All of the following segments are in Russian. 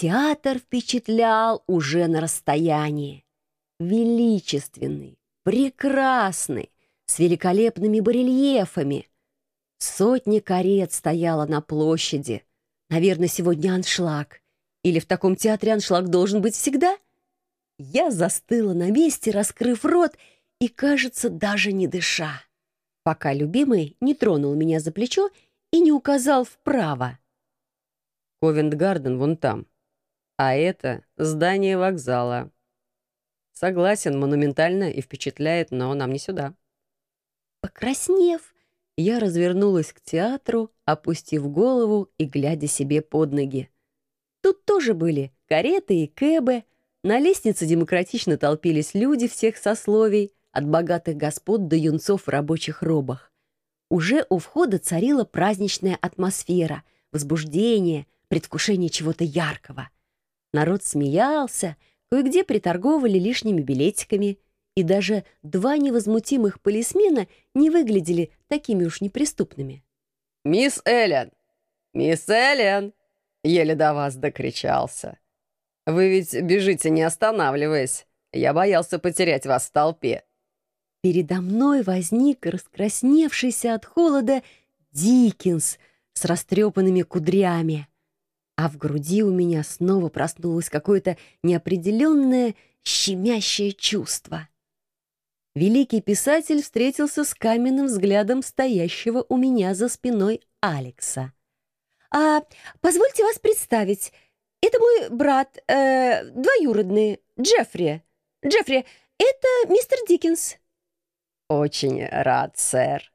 Театр впечатлял уже на расстоянии. Величественный, прекрасный, с великолепными барельефами. Сотни карет стояла на площади. Наверное, сегодня аншлаг. Или в таком театре аншлаг должен быть всегда? Я застыла на месте, раскрыв рот и, кажется, даже не дыша, пока любимый не тронул меня за плечо и не указал вправо. Ковент-Гарден вон там. А это здание вокзала. Согласен, монументально и впечатляет, но нам не сюда. Покраснев, я развернулась к театру, опустив голову и глядя себе под ноги. Тут тоже были кареты и кэбы, на лестнице демократично толпились люди всех сословий, от богатых господ до юнцов в рабочих робах. Уже у входа царила праздничная атмосфера, возбуждение, предвкушение чего-то яркого. Народ смеялся, кое-где приторговали лишними билетиками, и даже два невозмутимых полисмена не выглядели такими уж неприступными. «Мисс Эллен! Мисс Эллен!» Еле до вас докричался. «Вы ведь бежите, не останавливаясь. Я боялся потерять вас в толпе». Передо мной возник раскрасневшийся от холода Диккенс с растрепанными кудрями а в груди у меня снова проснулось какое-то неопределенное щемящее чувство. Великий писатель встретился с каменным взглядом стоящего у меня за спиной Алекса. «А позвольте вас представить. Это мой брат, э, двоюродный, Джеффри. Джеффри, это мистер Диккенс». «Очень рад, сэр».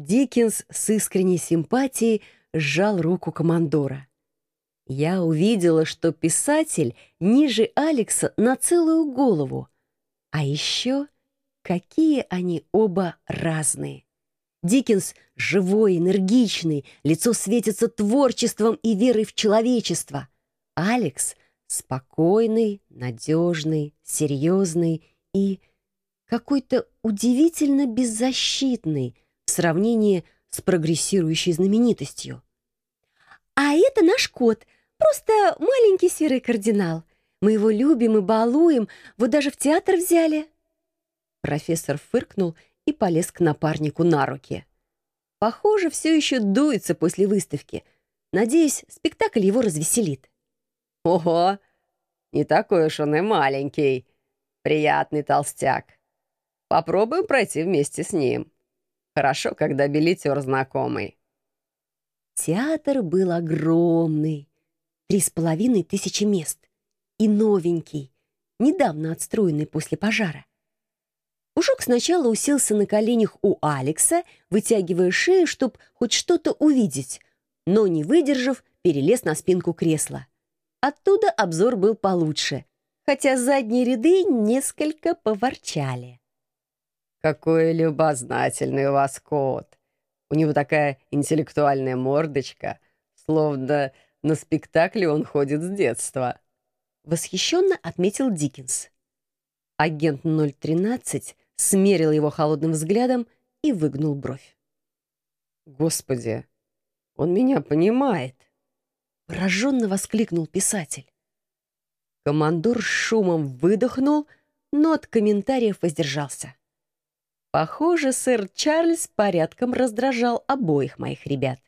Диккенс с искренней симпатией сжал руку командора. Я увидела, что писатель ниже Алекса на целую голову. А еще какие они оба разные. Диккенс живой, энергичный, лицо светится творчеством и верой в человечество. Алекс спокойный, надежный, серьезный и какой-то удивительно беззащитный в сравнении с прогрессирующей знаменитостью. «А это наш кот», Просто маленький серый кардинал. Мы его любим и балуем, вот даже в театр взяли». Профессор фыркнул и полез к напарнику на руки. Похоже, все еще дуется после выставки. Надеюсь, спектакль его развеселит. «Ого! Не такой уж он и маленький. Приятный толстяк. Попробуем пройти вместе с ним. Хорошо, когда билетер знакомый». Театр был огромный три с половиной тысячи мест. И новенький, недавно отстроенный после пожара. Ужок сначала уселся на коленях у Алекса, вытягивая шею, чтобы хоть что-то увидеть, но, не выдержав, перелез на спинку кресла. Оттуда обзор был получше, хотя задние ряды несколько поворчали. «Какой любознательный у вас кот! У него такая интеллектуальная мордочка, словно на спектакле он ходит с детства», — восхищенно отметил Диккенс. Агент 013 смерил его холодным взглядом и выгнул бровь. «Господи, он меня понимает!» — пораженно воскликнул писатель. Командор шумом выдохнул, но от комментариев воздержался. Похоже, сэр Чарльз порядком раздражал обоих моих ребят.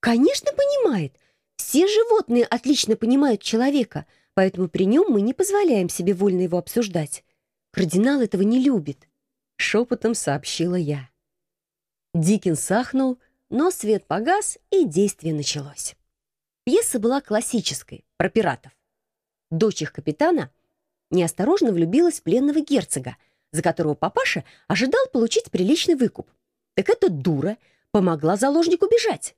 «Конечно, понимает. Все животные отлично понимают человека, поэтому при нем мы не позволяем себе вольно его обсуждать. Кардинал этого не любит», — шепотом сообщила я. Дикин сахнул, но свет погас, и действие началось. Пьеса была классической, про пиратов. Дочь их капитана неосторожно влюбилась в пленного герцога, за которого папаша ожидал получить приличный выкуп. Так эта дура помогла заложнику бежать.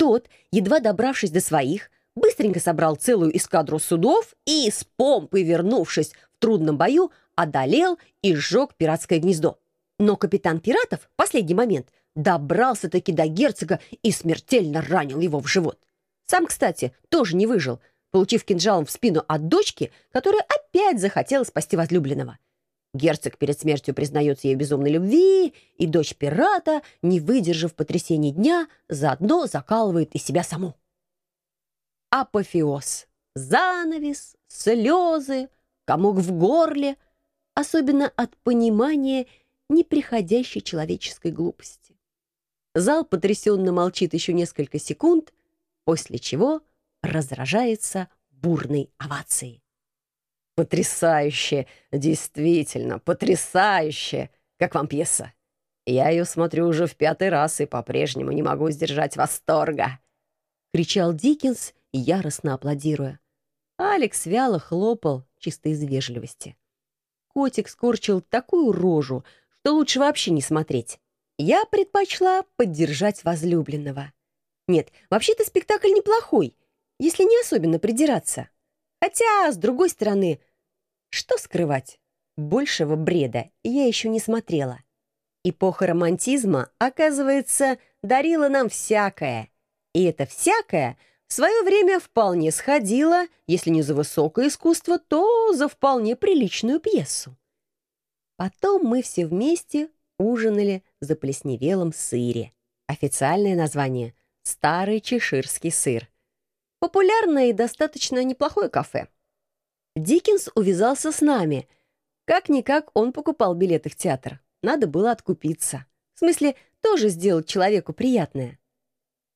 Тот, едва добравшись до своих, быстренько собрал целую эскадру судов и, с помпой вернувшись в трудном бою, одолел и сжег пиратское гнездо. Но капитан пиратов в последний момент добрался-таки до герцога и смертельно ранил его в живот. Сам, кстати, тоже не выжил, получив кинжалом в спину от дочки, которая опять захотела спасти возлюбленного. Герцог перед смертью признается ей безумной любви, и дочь пирата, не выдержав потрясений дня, заодно закалывает и себя саму. Апофеоз. Занавес, слезы, комок в горле, особенно от понимания неприходящей человеческой глупости. Зал потрясенно молчит еще несколько секунд, после чего разражается бурной овацией. «Потрясающе! Действительно, потрясающе! Как вам пьеса? Я ее смотрю уже в пятый раз и по-прежнему не могу сдержать восторга!» — кричал Диккенс, яростно аплодируя. Алекс вяло хлопал, чисто из вежливости. Котик скорчил такую рожу, что лучше вообще не смотреть. Я предпочла поддержать возлюбленного. Нет, вообще-то спектакль неплохой, если не особенно придираться. Хотя, с другой стороны, что скрывать? Большего бреда я еще не смотрела. Эпоха романтизма, оказывается, дарила нам всякое. И это всякое в свое время вполне сходило, если не за высокое искусство, то за вполне приличную пьесу. Потом мы все вместе ужинали за плесневелом сыре. Официальное название — «Старый чеширский сыр». Популярное и достаточно неплохое кафе. Диккенс увязался с нами. Как-никак он покупал билеты в театр. Надо было откупиться. В смысле, тоже сделать человеку приятное.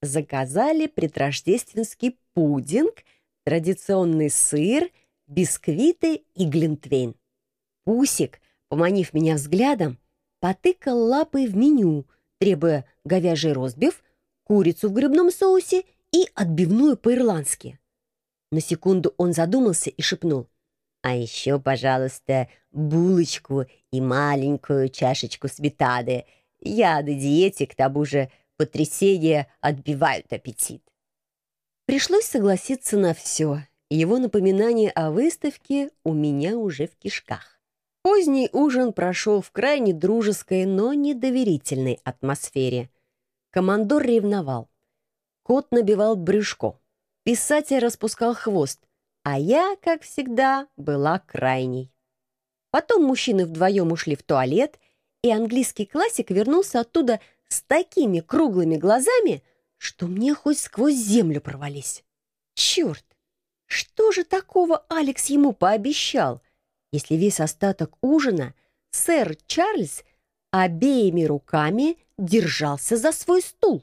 Заказали предрождественский пудинг, традиционный сыр, бисквиты и глинтвейн. Пусик, поманив меня взглядом, потыкал лапой в меню, требуя говяжий розбив, курицу в грибном соусе и отбивную по-ирландски. На секунду он задумался и шепнул. «А еще, пожалуйста, булочку и маленькую чашечку сметаны. Я на диете, к тому же потрясения отбивают аппетит». Пришлось согласиться на все. Его напоминание о выставке у меня уже в кишках. Поздний ужин прошел в крайне дружеской, но недоверительной атмосфере. Командор ревновал. Кот набивал брюшко. Писатель распускал хвост, а я, как всегда, была крайней. Потом мужчины вдвоем ушли в туалет, и английский классик вернулся оттуда с такими круглыми глазами, что мне хоть сквозь землю провались. Черт! Что же такого Алекс ему пообещал? если весь остаток ужина сэр Чарльз обеими руками держался за свой стул.